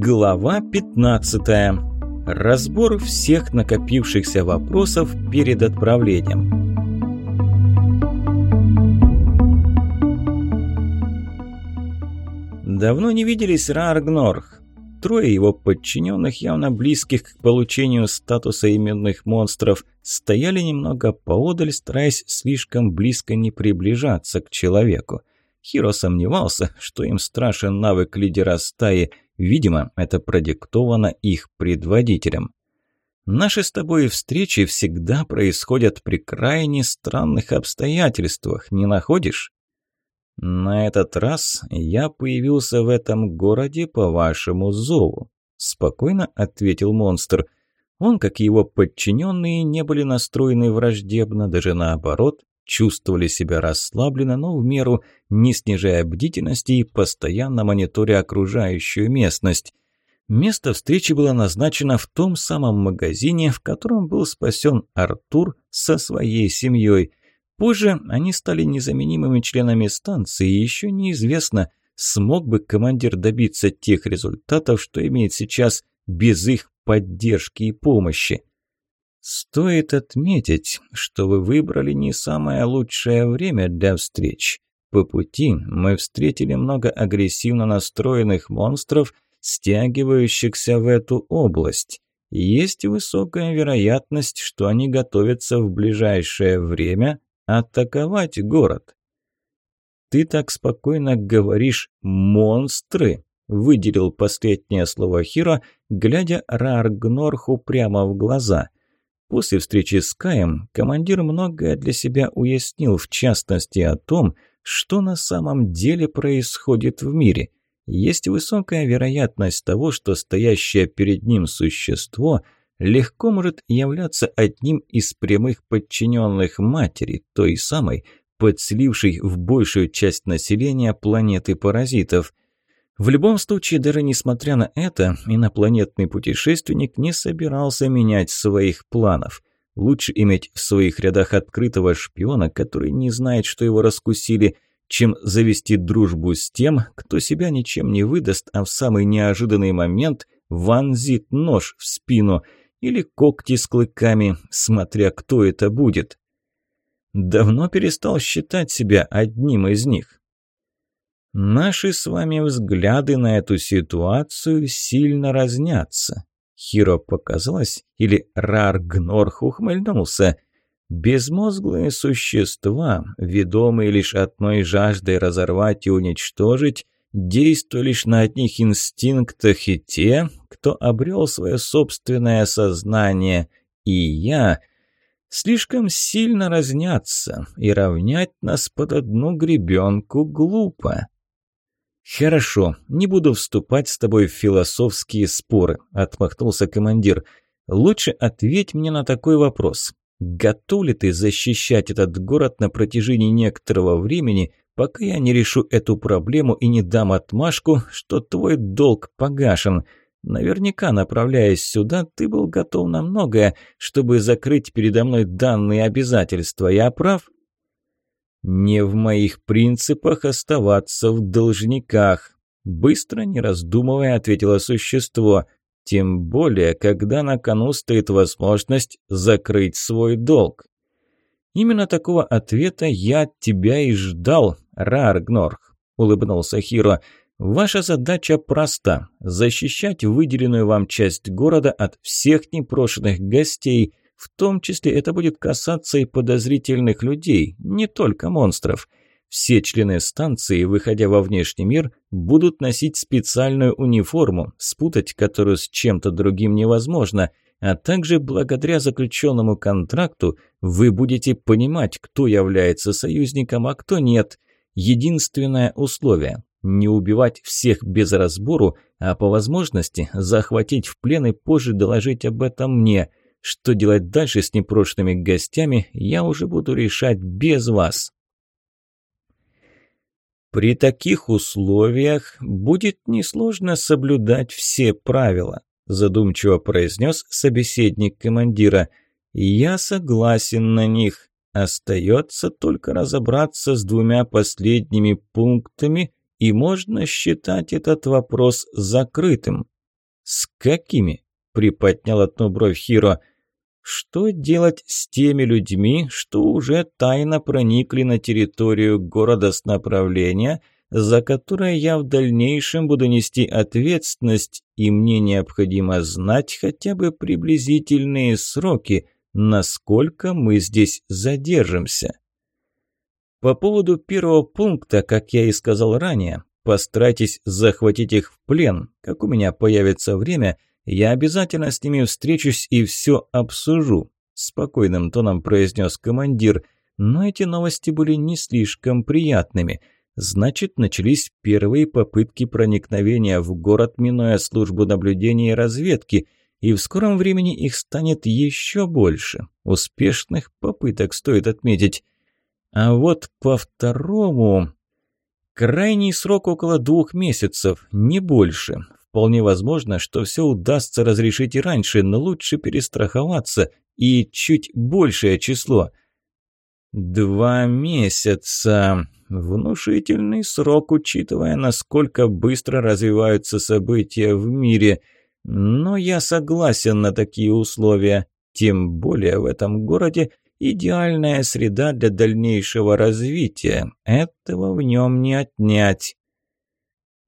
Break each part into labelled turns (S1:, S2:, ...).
S1: Глава 15. Разбор всех накопившихся вопросов перед отправлением. Давно не виделись Рааргнорх. Трое его подчиненных, явно близких к получению статуса именных монстров, стояли немного поодаль, стараясь слишком близко не приближаться к человеку. Хиро сомневался, что им страшен навык лидера стаи – Видимо, это продиктовано их предводителем. Наши с тобой встречи всегда происходят при крайне странных обстоятельствах, не находишь? На этот раз я появился в этом городе по вашему зову, спокойно ответил монстр. Он, как и его подчиненные, не были настроены враждебно, даже наоборот, чувствовали себя расслабленно, но в меру не снижая бдительности и постоянно мониторя окружающую местность. Место встречи было назначено в том самом магазине, в котором был спасен Артур со своей семьей. Позже они стали незаменимыми членами станции, и еще неизвестно, смог бы командир добиться тех результатов, что имеет сейчас без их поддержки и помощи. Стоит отметить, что вы выбрали не самое лучшее время для встреч. По пути мы встретили много агрессивно настроенных монстров, стягивающихся в эту область. Есть высокая вероятность, что они готовятся в ближайшее время атаковать город. «Ты так спокойно говоришь «монстры», – выделил последнее слово Хиро, глядя Раргнорху прямо в глаза – После встречи с Каем командир многое для себя уяснил, в частности о том, что на самом деле происходит в мире. Есть высокая вероятность того, что стоящее перед ним существо легко может являться одним из прямых подчиненных матери, той самой, подселившей в большую часть населения планеты паразитов – в любом случае, даже несмотря на это, инопланетный путешественник не собирался менять своих планов. Лучше иметь в своих рядах открытого шпиона, который не знает, что его раскусили, чем завести дружбу с тем, кто себя ничем не выдаст, а в самый неожиданный момент вонзит нож в спину или когти с клыками, смотря кто это будет. Давно перестал считать себя одним из них. Наши с вами взгляды на эту ситуацию сильно разнятся. Хиро показалось, или Раргнорх ухмыльнулся. Безмозглые существа, ведомые лишь одной жаждой разорвать и уничтожить, действуя лишь на одних инстинктах и те, кто обрел свое собственное сознание. И я слишком сильно разнятся, и равнять нас под одну гребенку глупо. «Хорошо, не буду вступать с тобой в философские споры», – отмахнулся командир. «Лучше ответь мне на такой вопрос. Готов ли ты защищать этот город на протяжении некоторого времени, пока я не решу эту проблему и не дам отмашку, что твой долг погашен?» Наверняка, направляясь сюда, ты был готов на многое, чтобы закрыть передо мной данные обязательства. Я прав?» «Не в моих принципах оставаться в должниках», – быстро, не раздумывая, ответило существо. «Тем более, когда на кону стоит возможность закрыть свой долг». «Именно такого ответа я от тебя и ждал, Раргнорх», – улыбнулся Хиро. «Ваша задача проста – защищать выделенную вам часть города от всех непрошенных гостей – в том числе это будет касаться и подозрительных людей, не только монстров. Все члены станции, выходя во внешний мир, будут носить специальную униформу, спутать которую с чем-то другим невозможно, а также благодаря заключенному контракту вы будете понимать, кто является союзником, а кто нет. Единственное условие – не убивать всех без разбору, а по возможности захватить в плен и позже доложить об этом мне – что делать дальше с непрошенными гостями, я уже буду решать без вас. При таких условиях будет несложно соблюдать все правила, задумчиво произнес собеседник командира. Я согласен на них. Остается только разобраться с двумя последними пунктами, и можно считать этот вопрос закрытым. «С какими?» – приподнял одну бровь Хиро. «Что делать с теми людьми, что уже тайно проникли на территорию города с направления, за которое я в дальнейшем буду нести ответственность, и мне необходимо знать хотя бы приблизительные сроки, насколько мы здесь задержимся?» По поводу первого пункта, как я и сказал ранее, Постарайтесь захватить их в плен. Как у меня появится время, я обязательно с ними встречусь и все обсужу», – спокойным тоном произнес командир. Но эти новости были не слишком приятными. Значит, начались первые попытки проникновения в город, минуя службу наблюдения и разведки, и в скором времени их станет еще больше. Успешных попыток стоит отметить. А вот по второму... Крайний срок около двух месяцев, не больше. Вполне возможно, что все удастся разрешить и раньше, но лучше перестраховаться и чуть большее число. Два месяца. Внушительный срок, учитывая, насколько быстро развиваются события в мире. Но я согласен на такие условия. Тем более в этом городе идеальная среда для дальнейшего развития. Этого в нем не отнять.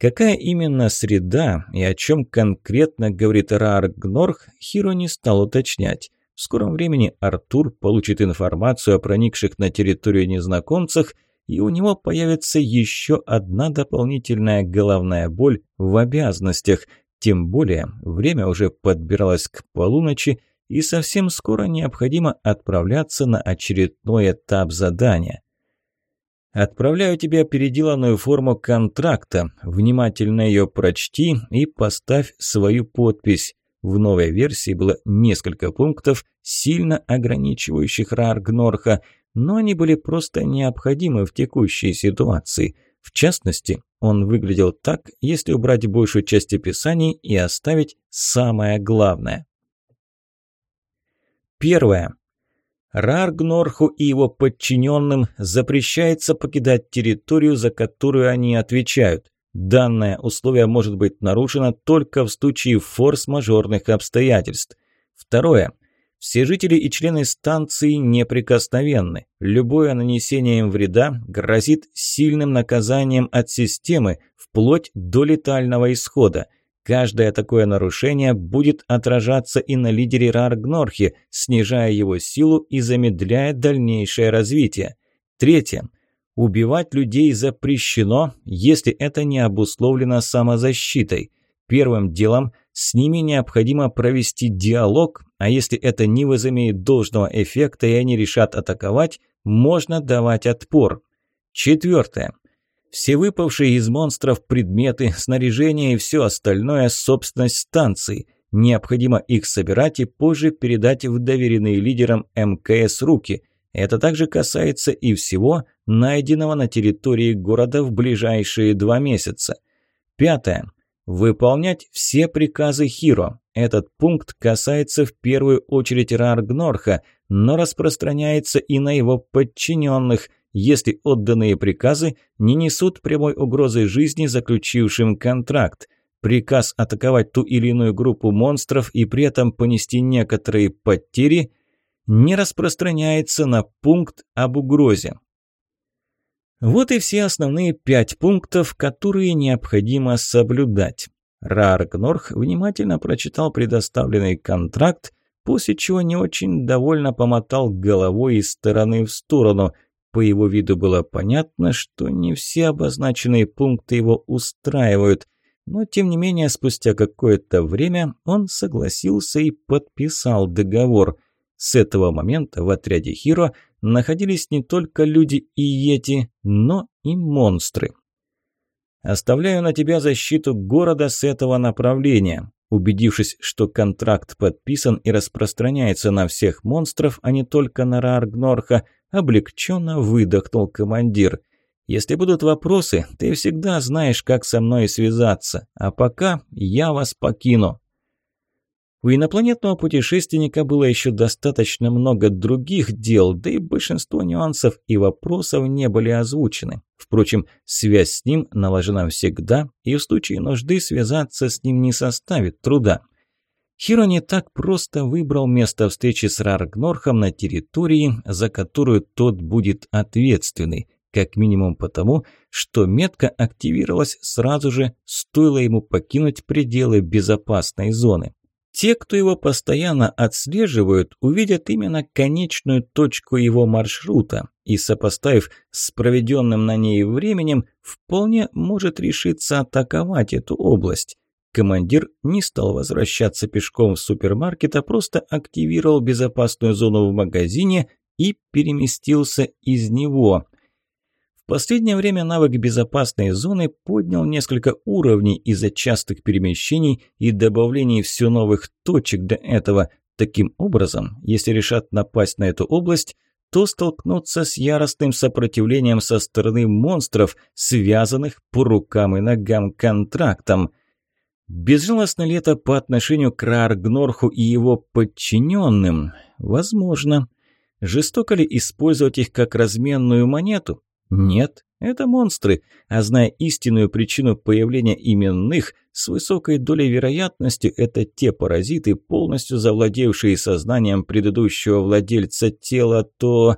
S1: Какая именно среда и о чем конкретно говорит Раар Гнорх, Хиро не стал уточнять. В скором времени Артур получит информацию о проникших на территорию незнакомцах, и у него появится еще одна дополнительная головная боль в обязанностях. Тем более, время уже подбиралось к полуночи, и совсем скоро необходимо отправляться на очередной этап задания. Отправляю тебе переделанную форму контракта. Внимательно ее прочти и поставь свою подпись. В новой версии было несколько пунктов, сильно ограничивающих Раргнорха, но они были просто необходимы в текущей ситуации. В частности, он выглядел так, если убрать большую часть описаний и оставить самое главное. Первое. Раргнорху и его подчиненным запрещается покидать территорию, за которую они отвечают. Данное условие может быть нарушено только в случае форс-мажорных обстоятельств. Второе. Все жители и члены станции неприкосновенны. Любое нанесение им вреда грозит сильным наказанием от системы, вплоть до летального исхода – Каждое такое нарушение будет отражаться и на лидере Раргнорхи, снижая его силу и замедляя дальнейшее развитие. Третье. Убивать людей запрещено, если это не обусловлено самозащитой. Первым делом с ними необходимо провести диалог, а если это не возымеет должного эффекта и они решат атаковать, можно давать отпор. Четвертое. Все выпавшие из монстров предметы, снаряжение и все остальное – собственность станции. Необходимо их собирать и позже передать в доверенные лидерам МКС руки. Это также касается и всего, найденного на территории города в ближайшие два месяца. Пятое. Выполнять все приказы Хиро. Этот пункт касается в первую очередь Раргнорха, но распространяется и на его подчиненных – если отданные приказы не несут прямой угрозы жизни заключившим контракт. Приказ атаковать ту или иную группу монстров и при этом понести некоторые потери не распространяется на пункт об угрозе. Вот и все основные пять пунктов, которые необходимо соблюдать. Рааркнорх внимательно прочитал предоставленный контракт, после чего не очень довольно помотал головой из стороны в сторону – по его виду было понятно, что не все обозначенные пункты его устраивают, но тем не менее спустя какое-то время он согласился и подписал договор. С этого момента в отряде Хиро находились не только люди и йети, но и монстры. «Оставляю на тебя защиту города с этого направления. Убедившись, что контракт подписан и распространяется на всех монстров, а не только на Раргнорха, облегченно выдохнул командир. «Если будут вопросы, ты всегда знаешь, как со мной связаться, а пока я вас покину». У инопланетного путешественника было еще достаточно много других дел, да и большинство нюансов и вопросов не были озвучены. Впрочем, связь с ним наложена всегда, и в случае нужды связаться с ним не составит труда. Хиро не так просто выбрал место встречи с Раргнорхом на территории, за которую тот будет ответственный, как минимум потому, что метка активировалась сразу же, стоило ему покинуть пределы безопасной зоны. Те, кто его постоянно отслеживают, увидят именно конечную точку его маршрута и, сопоставив с проведенным на ней временем, вполне может решиться атаковать эту область. Командир не стал возвращаться пешком в супермаркет, а просто активировал безопасную зону в магазине и переместился из него – последнее время навык безопасной зоны поднял несколько уровней из-за частых перемещений и добавлений все новых точек до этого. Таким образом, если решат напасть на эту область, то столкнутся с яростным сопротивлением со стороны монстров, связанных по рукам и ногам контрактом. Безжалостно ли это по отношению к Раргнорху и его подчиненным? Возможно. Жестоко ли использовать их как разменную монету? Нет, это монстры, а зная истинную причину появления именных, с высокой долей вероятности это те паразиты, полностью завладевшие сознанием предыдущего владельца тела, то...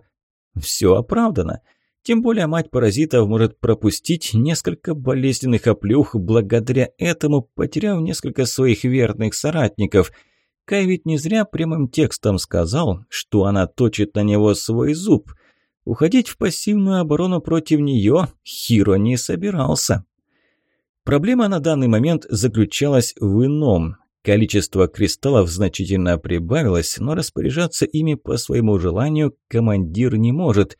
S1: Все оправдано. Тем более мать паразитов может пропустить несколько болезненных оплюх, благодаря этому потеряв несколько своих верных соратников. Кай ведь не зря прямым текстом сказал, что она точит на него свой зуб – Уходить в пассивную оборону против нее Хиро не собирался. Проблема на данный момент заключалась в ином. Количество кристаллов значительно прибавилось, но распоряжаться ими по своему желанию командир не может.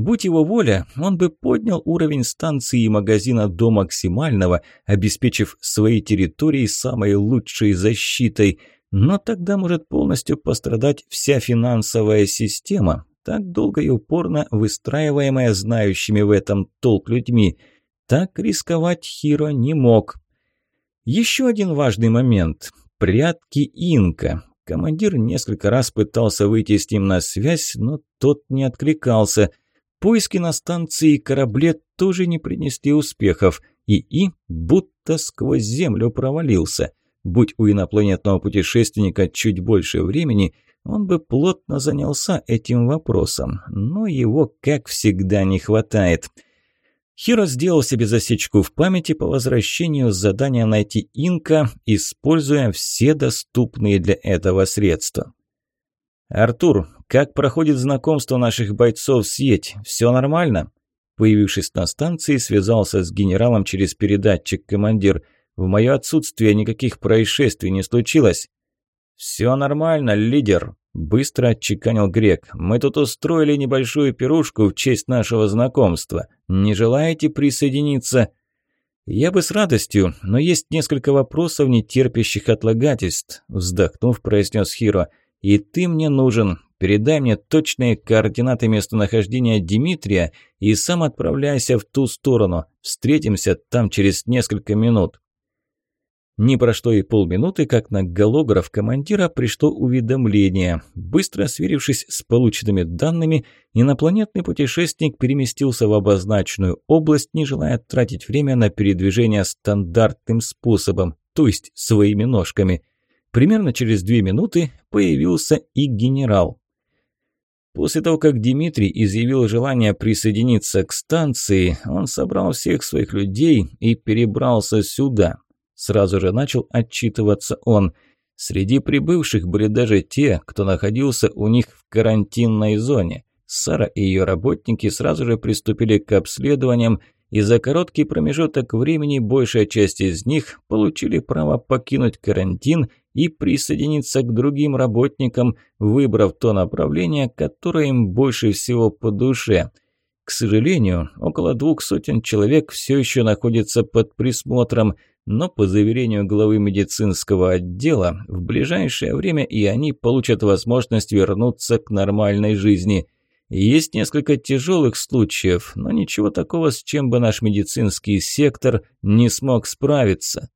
S1: Будь его воля, он бы поднял уровень станции и магазина до максимального, обеспечив свои территории самой лучшей защитой. Но тогда может полностью пострадать вся финансовая система, так долго и упорно выстраиваемая знающими в этом толк людьми. Так рисковать Хиро не мог. Еще один важный момент. Прятки Инка. Командир несколько раз пытался выйти с ним на связь, но тот не откликался. Поиски на станции и корабле тоже не принесли успехов, и И будто сквозь землю провалился. Будь у инопланетного путешественника чуть больше времени – он бы плотно занялся этим вопросом, но его, как всегда, не хватает. Хиро сделал себе засечку в памяти по возвращению с задания найти Инка, используя все доступные для этого средства. «Артур, как проходит знакомство наших бойцов с Еть? Все нормально?» Появившись на станции, связался с генералом через передатчик командир. «В мое отсутствие никаких происшествий не случилось?» «Все нормально, лидер», – быстро отчеканил Грек. «Мы тут устроили небольшую пирушку в честь нашего знакомства. Не желаете присоединиться?» «Я бы с радостью, но есть несколько вопросов, не терпящих отлагательств», – вздохнув, произнес Хиро. «И ты мне нужен. Передай мне точные координаты местонахождения Дмитрия и сам отправляйся в ту сторону. Встретимся там через несколько минут». Не прошло и полминуты, как на голограф командира пришло уведомление. Быстро сверившись с полученными данными, инопланетный путешественник переместился в обозначенную область, не желая тратить время на передвижение стандартным способом, то есть своими ножками. Примерно через две минуты появился и генерал. После того, как Дмитрий изъявил желание присоединиться к станции, он собрал всех своих людей и перебрался сюда, Сразу же начал отчитываться он. Среди прибывших были даже те, кто находился у них в карантинной зоне. Сара и ее работники сразу же приступили к обследованиям, и за короткий промежуток времени большая часть из них получили право покинуть карантин и присоединиться к другим работникам, выбрав то направление, которое им больше всего по душе. К сожалению, около двух сотен человек все еще находятся под присмотром – но по заверению главы медицинского отдела, в ближайшее время и они получат возможность вернуться к нормальной жизни. Есть несколько тяжелых случаев, но ничего такого, с чем бы наш медицинский сектор не смог справиться.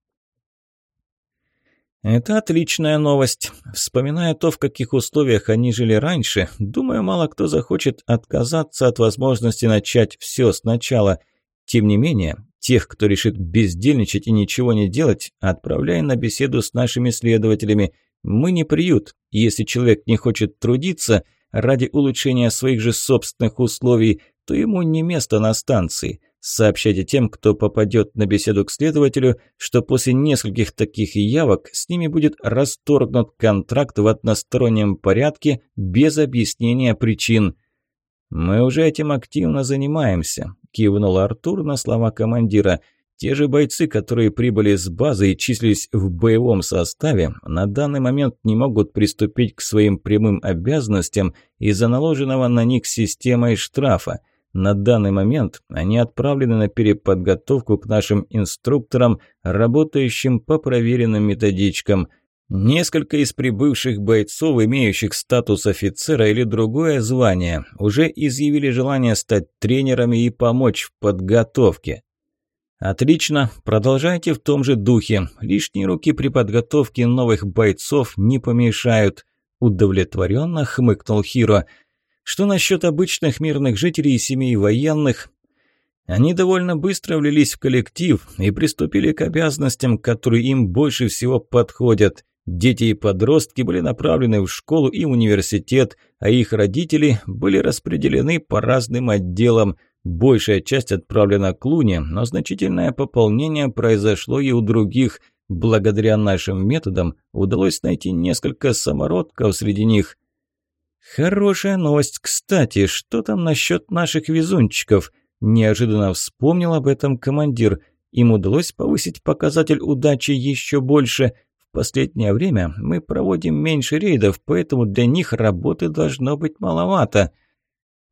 S1: Это отличная новость. Вспоминая то, в каких условиях они жили раньше, думаю, мало кто захочет отказаться от возможности начать все сначала. Тем не менее, тех, кто решит бездельничать и ничего не делать, отправляй на беседу с нашими следователями. Мы не приют, если человек не хочет трудиться ради улучшения своих же собственных условий, то ему не место на станции. Сообщайте тем, кто попадет на беседу к следователю, что после нескольких таких явок с ними будет расторгнут контракт в одностороннем порядке без объяснения причин. «Мы уже этим активно занимаемся», – кивнул Артур на слова командира. «Те же бойцы, которые прибыли с базы и числились в боевом составе, на данный момент не могут приступить к своим прямым обязанностям из-за наложенного на них системой штрафа». На данный момент они отправлены на переподготовку к нашим инструкторам, работающим по проверенным методичкам. Несколько из прибывших бойцов, имеющих статус офицера или другое звание, уже изъявили желание стать тренерами и помочь в подготовке. Отлично, продолжайте в том же духе. Лишние руки при подготовке новых бойцов не помешают. Удовлетворенно хмыкнул Хиро – что насчет обычных мирных жителей и семей военных? Они довольно быстро влились в коллектив и приступили к обязанностям, которые им больше всего подходят. Дети и подростки были направлены в школу и университет, а их родители были распределены по разным отделам. Большая часть отправлена к Луне, но значительное пополнение произошло и у других. Благодаря нашим методам удалось найти несколько самородков среди них – «Хорошая новость. Кстати, что там насчет наших везунчиков?» Неожиданно вспомнил об этом командир. Им удалось повысить показатель удачи еще больше. В последнее время мы проводим меньше рейдов, поэтому для них работы должно быть маловато.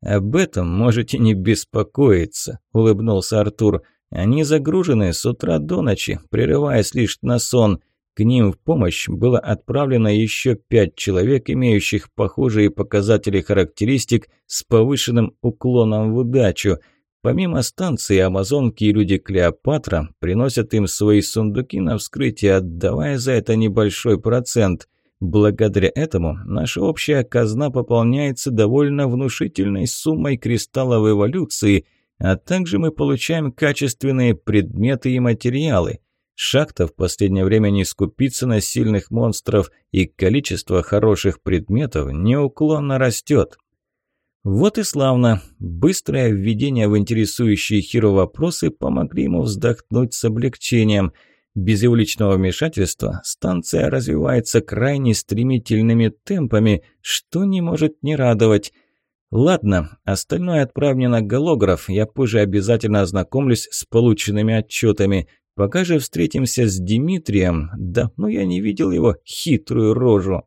S1: «Об этом можете не беспокоиться», – улыбнулся Артур. «Они загружены с утра до ночи, прерываясь лишь на сон». К ним в помощь было отправлено еще пять человек, имеющих похожие показатели характеристик с повышенным уклоном в удачу. Помимо станции, амазонки и люди Клеопатра приносят им свои сундуки на вскрытие, отдавая за это небольшой процент. Благодаря этому наша общая казна пополняется довольно внушительной суммой кристаллов эволюции, а также мы получаем качественные предметы и материалы – Шахта в последнее время не скупится на сильных монстров, и количество хороших предметов неуклонно растет. Вот и славно. Быстрое введение в интересующие Хиро вопросы помогли ему вздохнуть с облегчением. Без его личного вмешательства станция развивается крайне стремительными темпами, что не может не радовать. Ладно, остальное отправь мне на голограф, я позже обязательно ознакомлюсь с полученными отчетами. Пока же встретимся с Дмитрием, давно я не видел его хитрую рожу.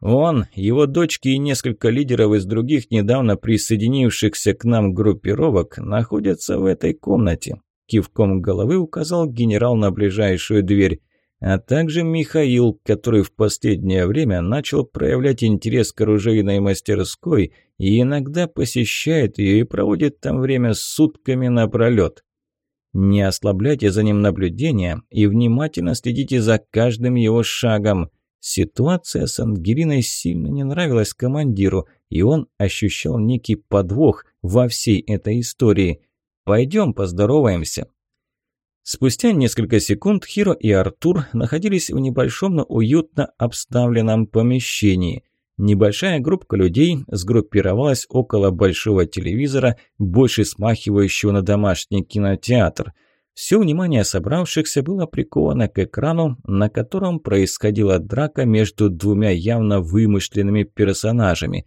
S1: Он, его дочки и несколько лидеров из других недавно присоединившихся к нам группировок находятся в этой комнате. Кивком головы указал генерал на ближайшую дверь. А также Михаил, который в последнее время начал проявлять интерес к оружейной мастерской и иногда посещает ее и проводит там время сутками напролет. Не ослабляйте за ним наблюдение и внимательно следите за каждым его шагом. Ситуация с Ангелиной сильно не нравилась командиру, и он ощущал некий подвох во всей этой истории. «Пойдем поздороваемся». Спустя несколько секунд Хиро и Артур находились в небольшом, но уютно обставленном помещении. Небольшая группа людей сгруппировалась около большого телевизора, больше смахивающего на домашний кинотеатр. Все внимание собравшихся было приковано к экрану, на котором происходила драка между двумя явно вымышленными персонажами.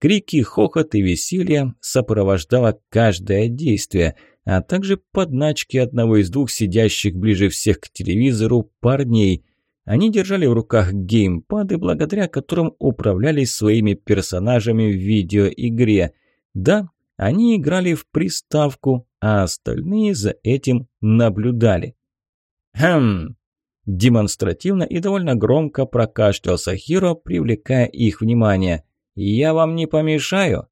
S1: Крики, хохот и веселье сопровождало каждое действие, а также подначки одного из двух сидящих ближе всех к телевизору парней – они держали в руках геймпады, благодаря которым управляли своими персонажами в видеоигре. Да, они играли в приставку, а остальные за этим наблюдали. «Хм!» Демонстративно и довольно громко прокашлялся Хиро, привлекая их внимание. «Я вам не помешаю?»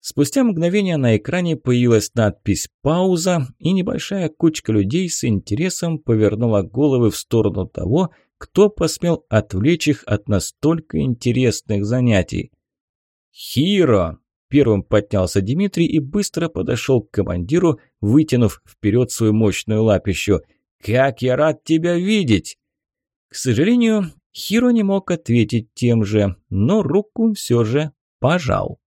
S1: Спустя мгновение на экране появилась надпись «Пауза», и небольшая кучка людей с интересом повернула головы в сторону того, кто посмел отвлечь их от настолько интересных занятий. «Хиро!» – первым поднялся Дмитрий и быстро подошел к командиру, вытянув вперед свою мощную лапищу. «Как я рад тебя видеть!» К сожалению, Хиро не мог ответить тем же, но руку все же пожал.